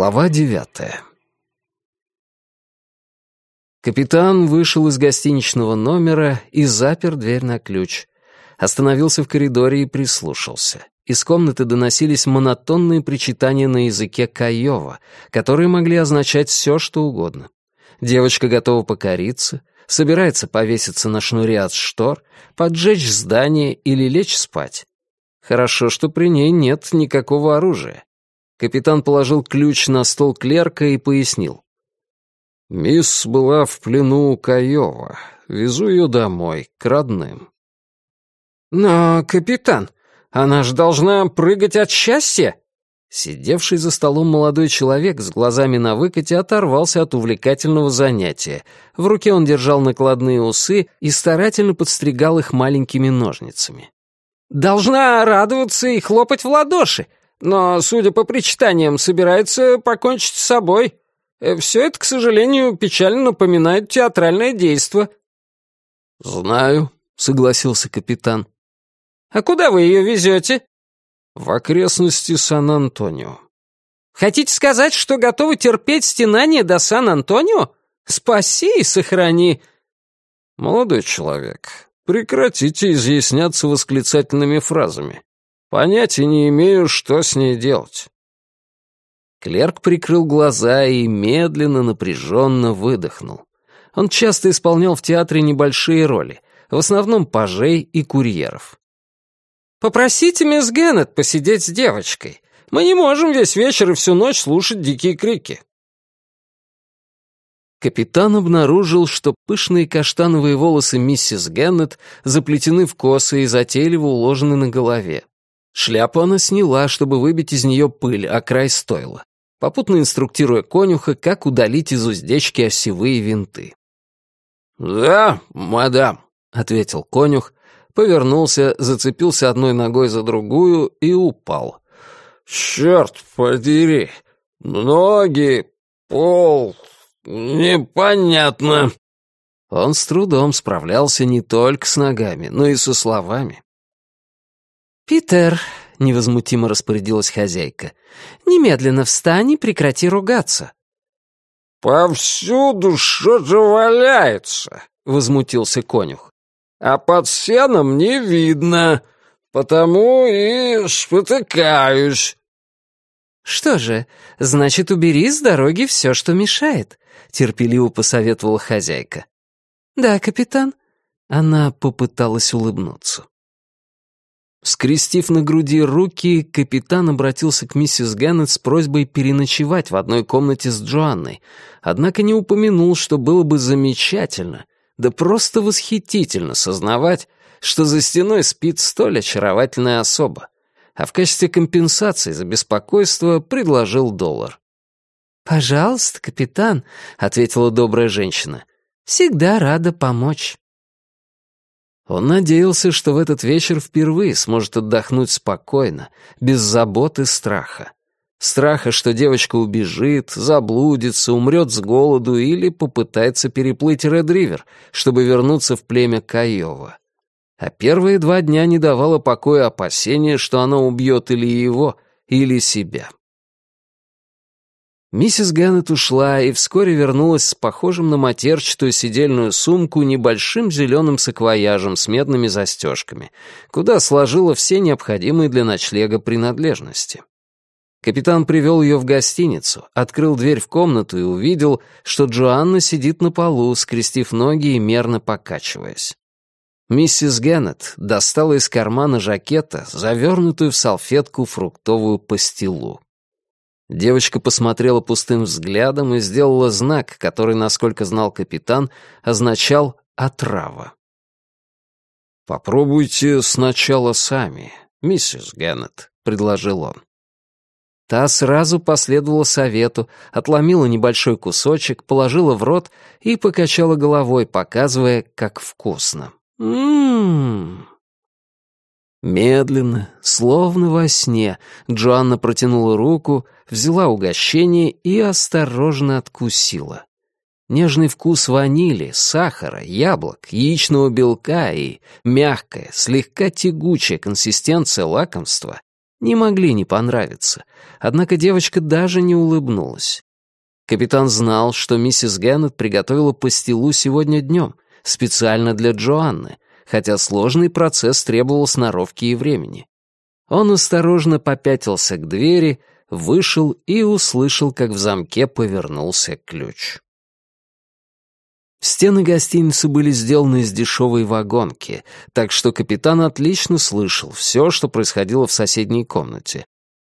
Глава девятая Капитан вышел из гостиничного номера и запер дверь на ключ. Остановился в коридоре и прислушался. Из комнаты доносились монотонные причитания на языке Каева, которые могли означать все, что угодно. Девочка готова покориться, собирается повеситься на шнуре от штор, поджечь здание или лечь спать. Хорошо, что при ней нет никакого оружия. Капитан положил ключ на стол клерка и пояснил. «Мисс была в плену у Каева. Везу ее домой, к родным». «Но, капитан, она же должна прыгать от счастья!» Сидевший за столом молодой человек с глазами на выкате оторвался от увлекательного занятия. В руке он держал накладные усы и старательно подстригал их маленькими ножницами. «Должна радоваться и хлопать в ладоши но, судя по причитаниям, собирается покончить с собой. Э, Все это, к сожалению, печально напоминает театральное действо». «Знаю», — согласился капитан. «А куда вы ее везете?» «В окрестности Сан-Антонио». «Хотите сказать, что готовы терпеть стенание до Сан-Антонио? Спаси и сохрани!» «Молодой человек, прекратите изъясняться восклицательными фразами. Понятия не имею, что с ней делать». Клерк прикрыл глаза и медленно, напряженно выдохнул. Он часто исполнял в театре небольшие роли, в основном пажей и курьеров. «Попросите мисс Геннет посидеть с девочкой. Мы не можем весь вечер и всю ночь слушать дикие крики». Капитан обнаружил, что пышные каштановые волосы миссис Геннет заплетены в косы и затейливо уложены на голове. Шляпу она сняла, чтобы выбить из нее пыль, а край стойла, попутно инструктируя конюха, как удалить из уздечки осевые винты. «Да, мадам», — ответил конюх, повернулся, зацепился одной ногой за другую и упал. «Черт подери! Ноги, пол, непонятно». Он с трудом справлялся не только с ногами, но и со словами. «Питер», — невозмутимо распорядилась хозяйка, — «немедленно встань и прекрати ругаться». «Повсюду что-то валяется», — возмутился конюх. «А под сеном не видно, потому и спотыкаюсь». «Что же, значит, убери с дороги все, что мешает», — терпеливо посоветовала хозяйка. «Да, капитан». Она попыталась улыбнуться. Скрестив на груди руки, капитан обратился к миссис Геннет с просьбой переночевать в одной комнате с Джоанной, однако не упомянул, что было бы замечательно, да просто восхитительно сознавать, что за стеной спит столь очаровательная особа, а в качестве компенсации за беспокойство предложил доллар. «Пожалуйста, капитан», — ответила добрая женщина, — «всегда рада помочь». Он надеялся, что в этот вечер впервые сможет отдохнуть спокойно, без забот и страха. Страха, что девочка убежит, заблудится, умрет с голоду или попытается переплыть Ред-Ривер, чтобы вернуться в племя Каева. А первые два дня не давало покоя опасение, что она убьет или его, или себя. Миссис Геннет ушла и вскоре вернулась с похожим на матерчатую сидельную сумку небольшим зеленым саквояжем с медными застежками, куда сложила все необходимые для ночлега принадлежности. Капитан привел ее в гостиницу, открыл дверь в комнату и увидел, что Джоанна сидит на полу, скрестив ноги и мерно покачиваясь. Миссис Геннет достала из кармана жакета завернутую в салфетку фруктовую пастилу. Девочка посмотрела пустым взглядом и сделала знак, который, насколько знал капитан, означал «отрава». «Попробуйте сначала сами, миссис Геннет», — предложил он. Та сразу последовала совету, отломила небольшой кусочек, положила в рот и покачала головой, показывая, как вкусно. «М-м-м!» Медленно, словно во сне, Джоанна протянула руку, взяла угощение и осторожно откусила. Нежный вкус ванили, сахара, яблок, яичного белка и мягкая, слегка тягучая консистенция лакомства не могли не понравиться, однако девочка даже не улыбнулась. Капитан знал, что миссис Геннет приготовила пастилу сегодня днем, специально для Джоанны, хотя сложный процесс требовал сноровки и времени. Он осторожно попятился к двери, вышел и услышал, как в замке повернулся ключ. Стены гостиницы были сделаны из дешевой вагонки, так что капитан отлично слышал все, что происходило в соседней комнате.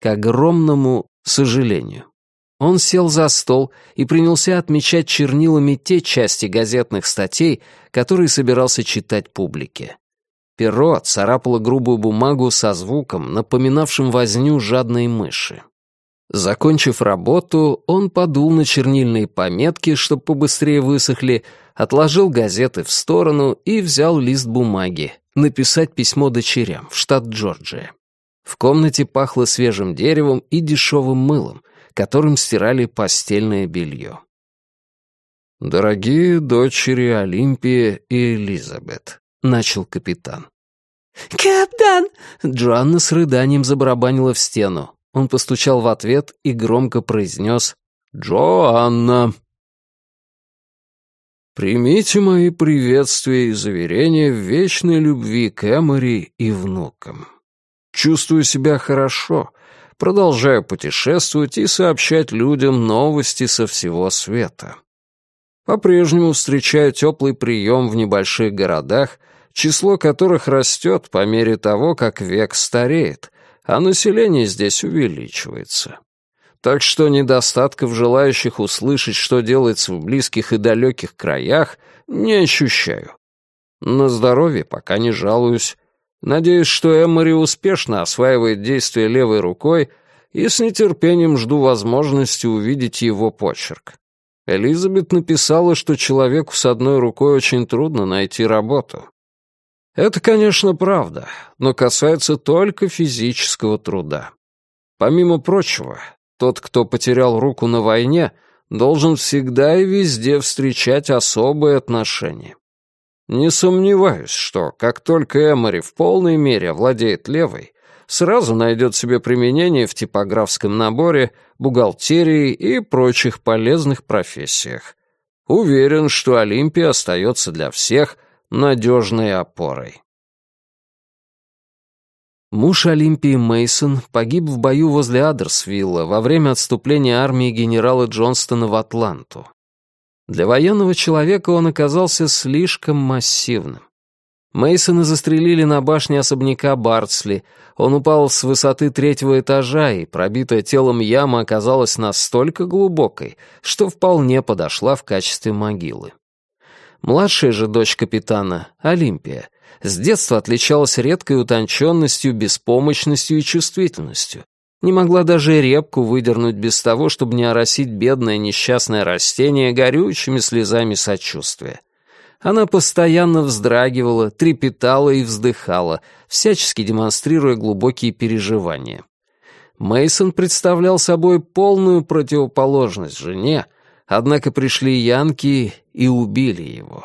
К огромному сожалению. Он сел за стол и принялся отмечать чернилами те части газетных статей, которые собирался читать публике. Перо царапало грубую бумагу со звуком, напоминавшим возню жадной мыши. Закончив работу, он подул на чернильные пометки, чтобы побыстрее высохли, отложил газеты в сторону и взял лист бумаги, написать письмо дочерям в штат Джорджия. В комнате пахло свежим деревом и дешевым мылом, которым стирали постельное белье. «Дорогие дочери Олимпия и Элизабет», — начал капитан. «Капитан!» — Джоанна с рыданием забарабанила в стену. Он постучал в ответ и громко произнес «Джоанна». «Примите мои приветствия и заверения в вечной любви к Эмори и внукам. Чувствую себя хорошо, продолжаю путешествовать и сообщать людям новости со всего света. По-прежнему встречаю теплый прием в небольших городах, число которых растет по мере того, как век стареет, а население здесь увеличивается. Так что недостатков желающих услышать, что делается в близких и далеких краях, не ощущаю. На здоровье пока не жалуюсь. Надеюсь, что Эмори успешно осваивает действия левой рукой и с нетерпением жду возможности увидеть его почерк. Элизабет написала, что человеку с одной рукой очень трудно найти работу. Это, конечно, правда, но касается только физического труда. Помимо прочего, тот, кто потерял руку на войне, должен всегда и везде встречать особые отношения. Не сомневаюсь, что как только Эмори в полной мере владеет левой, сразу найдет себе применение в типографском наборе, бухгалтерии и прочих полезных профессиях. Уверен, что Олимпия остается для всех – надежной опорой. Муж Олимпии Мейсон погиб в бою возле Адерсвилла во время отступления армии генерала Джонстона в Атланту. Для военного человека он оказался слишком массивным. Мейсона застрелили на башне особняка Бартсли. Он упал с высоты третьего этажа, и пробитая телом яма оказалась настолько глубокой, что вполне подошла в качестве могилы. Младшая же дочь капитана, Олимпия, с детства отличалась редкой утонченностью, беспомощностью и чувствительностью. Не могла даже репку выдернуть без того, чтобы не оросить бедное несчастное растение горючими слезами сочувствия. Она постоянно вздрагивала, трепетала и вздыхала, всячески демонстрируя глубокие переживания. Мейсон представлял собой полную противоположность жене, Однако пришли янки и убили его.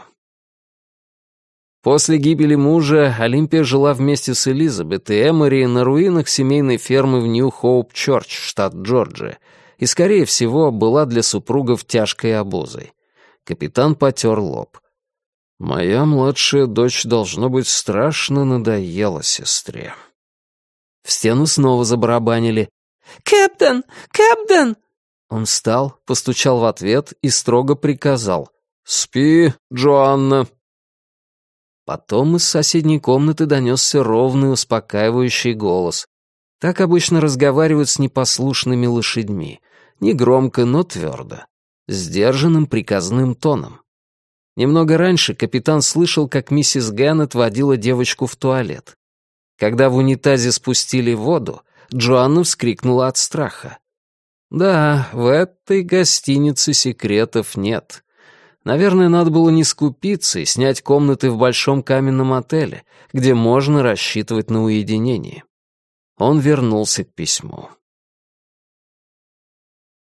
После гибели мужа Олимпия жила вместе с Элизабет и Эмори на руинах семейной фермы в Нью-Хоуп-Чорч, штат Джорджия, и, скорее всего, была для супругов тяжкой обузой. Капитан потер лоб. «Моя младшая дочь, должно быть, страшно надоела сестре». В стену снова забарабанили. «Кэптен! Кэптен!» Он встал, постучал в ответ и строго приказал. «Спи, Джоанна!» Потом из соседней комнаты донесся ровный, успокаивающий голос. Так обычно разговаривают с непослушными лошадьми. Негромко, но твердо. Сдержанным приказным тоном. Немного раньше капитан слышал, как миссис Геннет водила девочку в туалет. Когда в унитазе спустили воду, Джоанна вскрикнула от страха. Да, в этой гостинице секретов нет. Наверное, надо было не скупиться и снять комнаты в большом каменном отеле, где можно рассчитывать на уединение. Он вернулся к письму.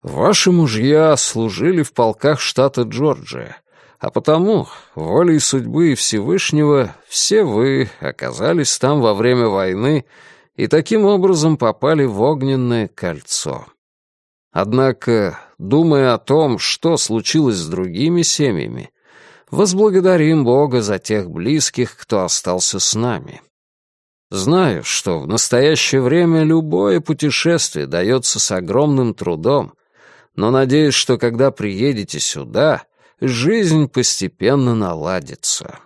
«Ваши мужья служили в полках штата Джорджия, а потому, волей судьбы и Всевышнего, все вы оказались там во время войны и таким образом попали в огненное кольцо. Однако, думая о том, что случилось с другими семьями, возблагодарим Бога за тех близких, кто остался с нами. Знаю, что в настоящее время любое путешествие дается с огромным трудом, но надеюсь, что когда приедете сюда, жизнь постепенно наладится.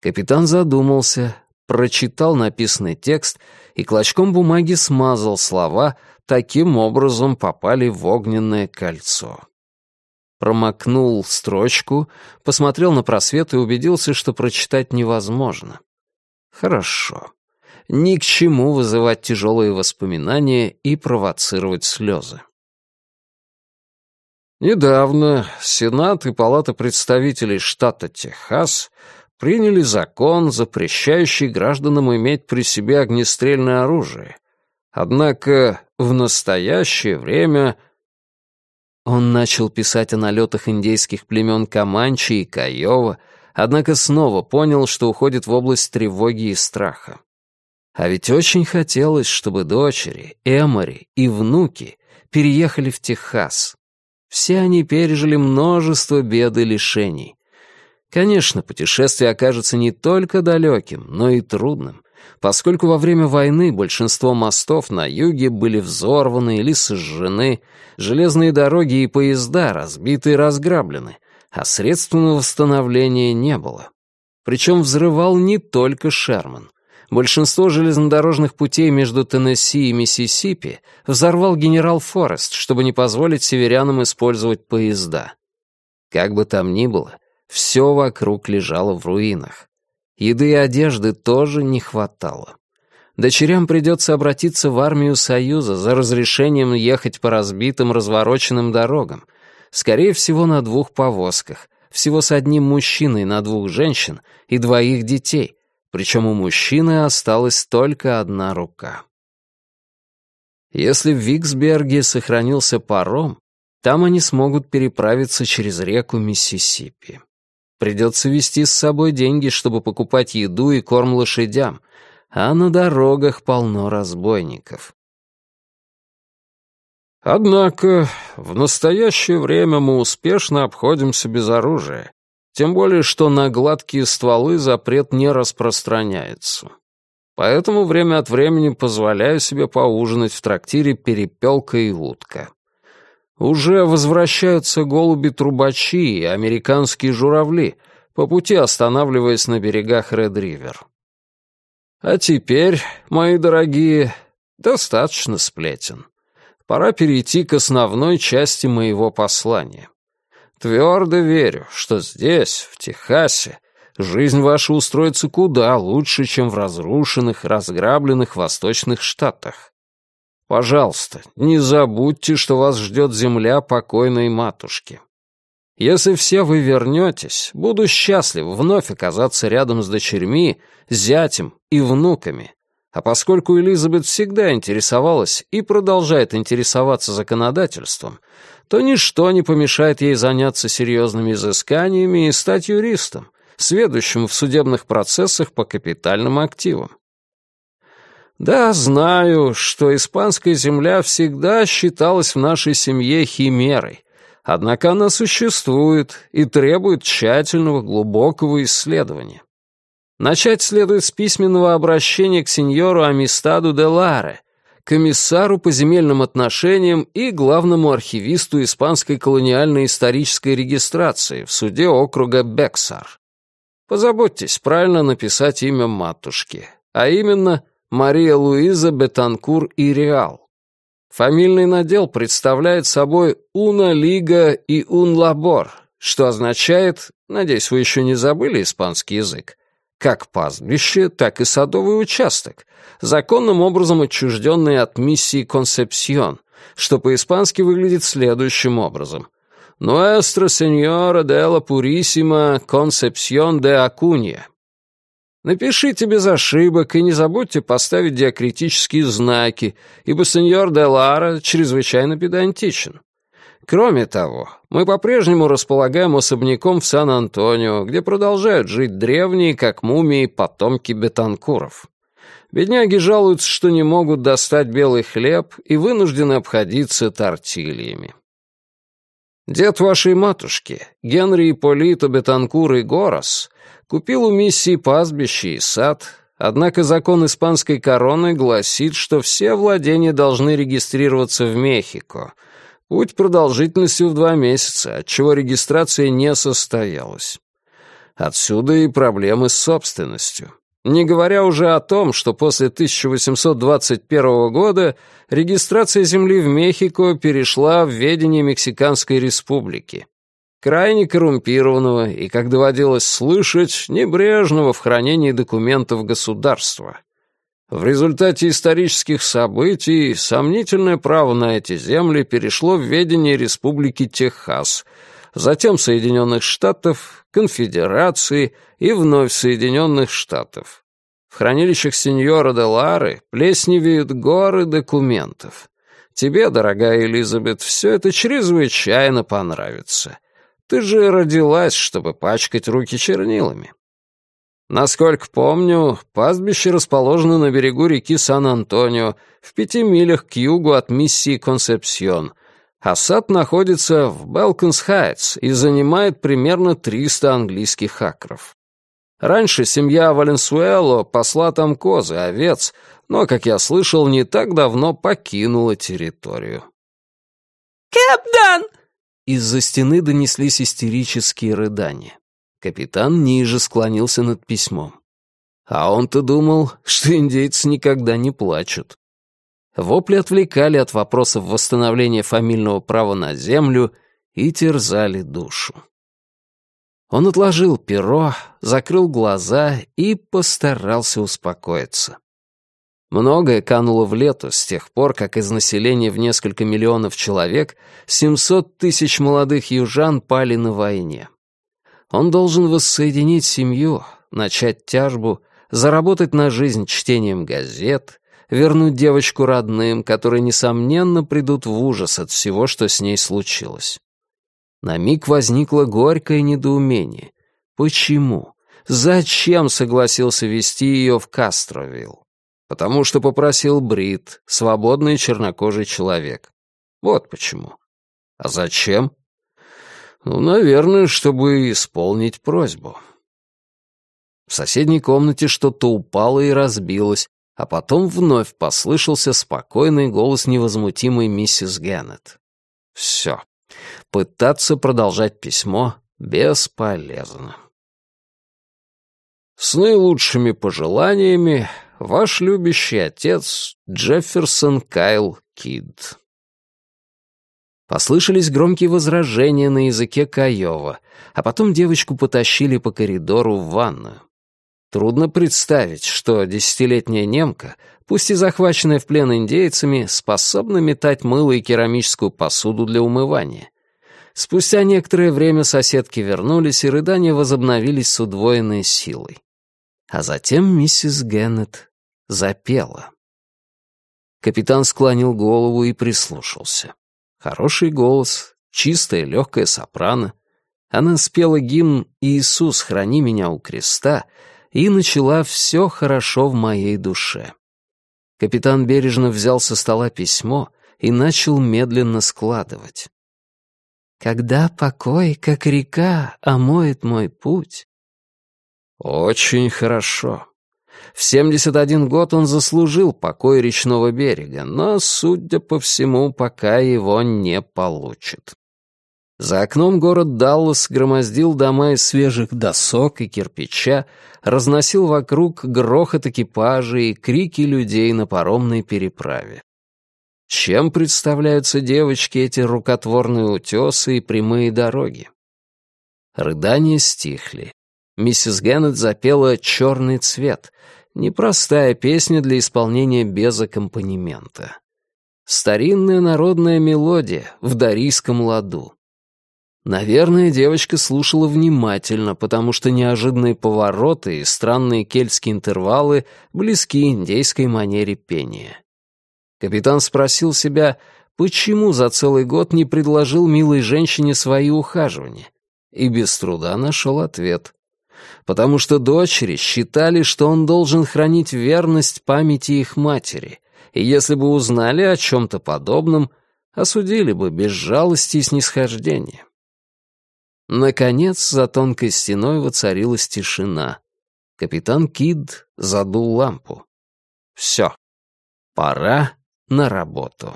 Капитан задумался, прочитал написанный текст и клочком бумаги смазал слова, таким образом попали в огненное кольцо. Промокнул строчку, посмотрел на просвет и убедился, что прочитать невозможно. Хорошо. Ни к чему вызывать тяжелые воспоминания и провоцировать слезы. Недавно Сенат и Палата представителей штата Техас приняли закон, запрещающий гражданам иметь при себе огнестрельное оружие. Однако в настоящее время он начал писать о налетах индейских племен Каманчи и Каева, однако снова понял, что уходит в область тревоги и страха. А ведь очень хотелось, чтобы дочери, Эмори и внуки переехали в Техас. Все они пережили множество бед и лишений. Конечно, путешествие окажется не только далеким, но и трудным, поскольку во время войны большинство мостов на юге были взорваны или сожжены, железные дороги и поезда разбиты и разграблены, а средств на восстановление не было. Причем взрывал не только Шерман. Большинство железнодорожных путей между Теннесси и Миссисипи взорвал генерал Форест, чтобы не позволить северянам использовать поезда. Как бы там ни было, все вокруг лежало в руинах. Еды и одежды тоже не хватало. Дочерям придется обратиться в армию Союза за разрешением ехать по разбитым, развороченным дорогам, скорее всего, на двух повозках, всего с одним мужчиной на двух женщин и двоих детей, причем у мужчины осталась только одна рука. Если в Виксберге сохранился паром, там они смогут переправиться через реку Миссисипи. Придется везти с собой деньги, чтобы покупать еду и корм лошадям, а на дорогах полно разбойников. Однако в настоящее время мы успешно обходимся без оружия, тем более что на гладкие стволы запрет не распространяется. Поэтому время от времени позволяю себе поужинать в трактире перепелка и утка. Уже возвращаются голуби-трубачи и американские журавли, по пути останавливаясь на берегах Ред-Ривер. А теперь, мои дорогие, достаточно сплетен. Пора перейти к основной части моего послания. Твердо верю, что здесь, в Техасе, жизнь ваша устроится куда лучше, чем в разрушенных, разграбленных восточных штатах. Пожалуйста, не забудьте, что вас ждет земля покойной матушки. Если все вы вернетесь, буду счастлив вновь оказаться рядом с дочерьми, зятем и внуками. А поскольку Элизабет всегда интересовалась и продолжает интересоваться законодательством, то ничто не помешает ей заняться серьезными изысканиями и стать юристом, сведущим в судебных процессах по капитальным активам. Да, знаю, что испанская земля всегда считалась в нашей семье химерой, однако она существует и требует тщательного, глубокого исследования. Начать следует с письменного обращения к сеньору Амистаду де Ларе, комиссару по земельным отношениям и главному архивисту испанской колониальной исторической регистрации в суде округа Бексар. Позаботьтесь правильно написать имя матушки, а именно Мария Луиза Бетанкур и Реал. Фамильный надел представляет собой «Уна Лига» и «Ун Лабор», что означает, надеюсь, вы еще не забыли испанский язык, как пастбище, так и садовый участок, законным образом отчужденный от миссии «Консепсьон», что по-испански выглядит следующим образом. «Nuestra Señora de la Purísima Concepción de Acuña», Напишите без ошибок и не забудьте поставить диакритические знаки, ибо сеньор де Лара чрезвычайно педантичен. Кроме того, мы по-прежнему располагаем особняком в Сан-Антонио, где продолжают жить древние, как мумии, потомки бетанкуров. Бедняги жалуются, что не могут достать белый хлеб и вынуждены обходиться тортильями. Дед вашей матушки, Генри Ипполито Бетанкур и Горос, купил у миссии пастбище и сад, однако закон испанской короны гласит, что все владения должны регистрироваться в Мехико. Путь продолжительностью в два месяца, отчего регистрация не состоялась. Отсюда и проблемы с собственностью. Не говоря уже о том, что после 1821 года регистрация земли в Мехико перешла в ведение Мексиканской республики, крайне коррумпированного и, как доводилось слышать, небрежного в хранении документов государства. В результате исторических событий сомнительное право на эти земли перешло в ведение Республики Техас, затем Соединенных Штатов, Конфедерации и вновь Соединенных Штатов. В хранилищах сеньора де Лары плесневеют горы документов. Тебе, дорогая Элизабет, все это чрезвычайно понравится. Ты же родилась, чтобы пачкать руки чернилами. Насколько помню, пастбище расположено на берегу реки Сан-Антонио, в пяти милях к югу от миссии Консепсьон, а сад находится в Белконс-Хайтс и занимает примерно 300 английских акров. Раньше семья Валенсуэло пасла там козы, овец, но, как я слышал, не так давно покинула территорию. «Кэптан!» Из-за стены донеслись истерические рыдания. Капитан ниже склонился над письмом. А он-то думал, что индейцы никогда не плачут. Вопли отвлекали от вопросов восстановления фамильного права на землю и терзали душу. Он отложил перо, закрыл глаза и постарался успокоиться. Многое кануло в лету с тех пор, как из населения в несколько миллионов человек 700 тысяч молодых южан пали на войне. Он должен воссоединить семью, начать тяжбу, заработать на жизнь чтением газет, вернуть девочку родным, которые, несомненно, придут в ужас от всего, что с ней случилось. На миг возникло горькое недоумение. Почему? Зачем согласился вести ее в Кастровилл? Потому что попросил Брит, свободный чернокожий человек. Вот почему. А зачем? Ну, наверное, чтобы исполнить просьбу. В соседней комнате что-то упало и разбилось, а потом вновь послышался спокойный голос невозмутимой миссис Геннет. Все. Пытаться продолжать письмо бесполезно. С наилучшими пожеланиями, ваш любящий отец Джефферсон Кайл Кид. Послышались громкие возражения на языке Каева, а потом девочку потащили по коридору в ванную. Трудно представить, что десятилетняя немка, пусть и захваченная в плен индейцами, способна метать мыло и керамическую посуду для умывания. Спустя некоторое время соседки вернулись, и рыдания возобновились с удвоенной силой. А затем миссис Геннет запела. Капитан склонил голову и прислушался. Хороший голос, чистая легкая сопрано. Она спела гимн «Иисус, храни меня у креста», и начала «Все хорошо в моей душе». Капитан бережно взял со стола письмо и начал медленно складывать. «Когда покой, как река, омоет мой путь». Очень хорошо. В 71 год он заслужил покой речного берега, но, судя по всему, пока его не получит. За окном город Даллас громоздил дома из свежих досок и кирпича, разносил вокруг грохот экипажей и крики людей на паромной переправе. Чем представляются девочки эти рукотворные утесы и прямые дороги? Рыдания стихли. Миссис Геннет запела «Черный цвет», непростая песня для исполнения без аккомпанемента. Старинная народная мелодия в дарийском ладу. Наверное, девочка слушала внимательно, потому что неожиданные повороты и странные кельтские интервалы близки индейской манере пения. Капитан спросил себя, почему за целый год не предложил милой женщине свои ухаживания, и без труда нашел ответ. Потому что дочери считали, что он должен хранить верность памяти их матери, и если бы узнали о чем-то подобном, осудили бы без жалости и снисхождения. Наконец, за тонкой стеной воцарилась тишина. Капитан Кид задул лампу. Все. Пора на работу.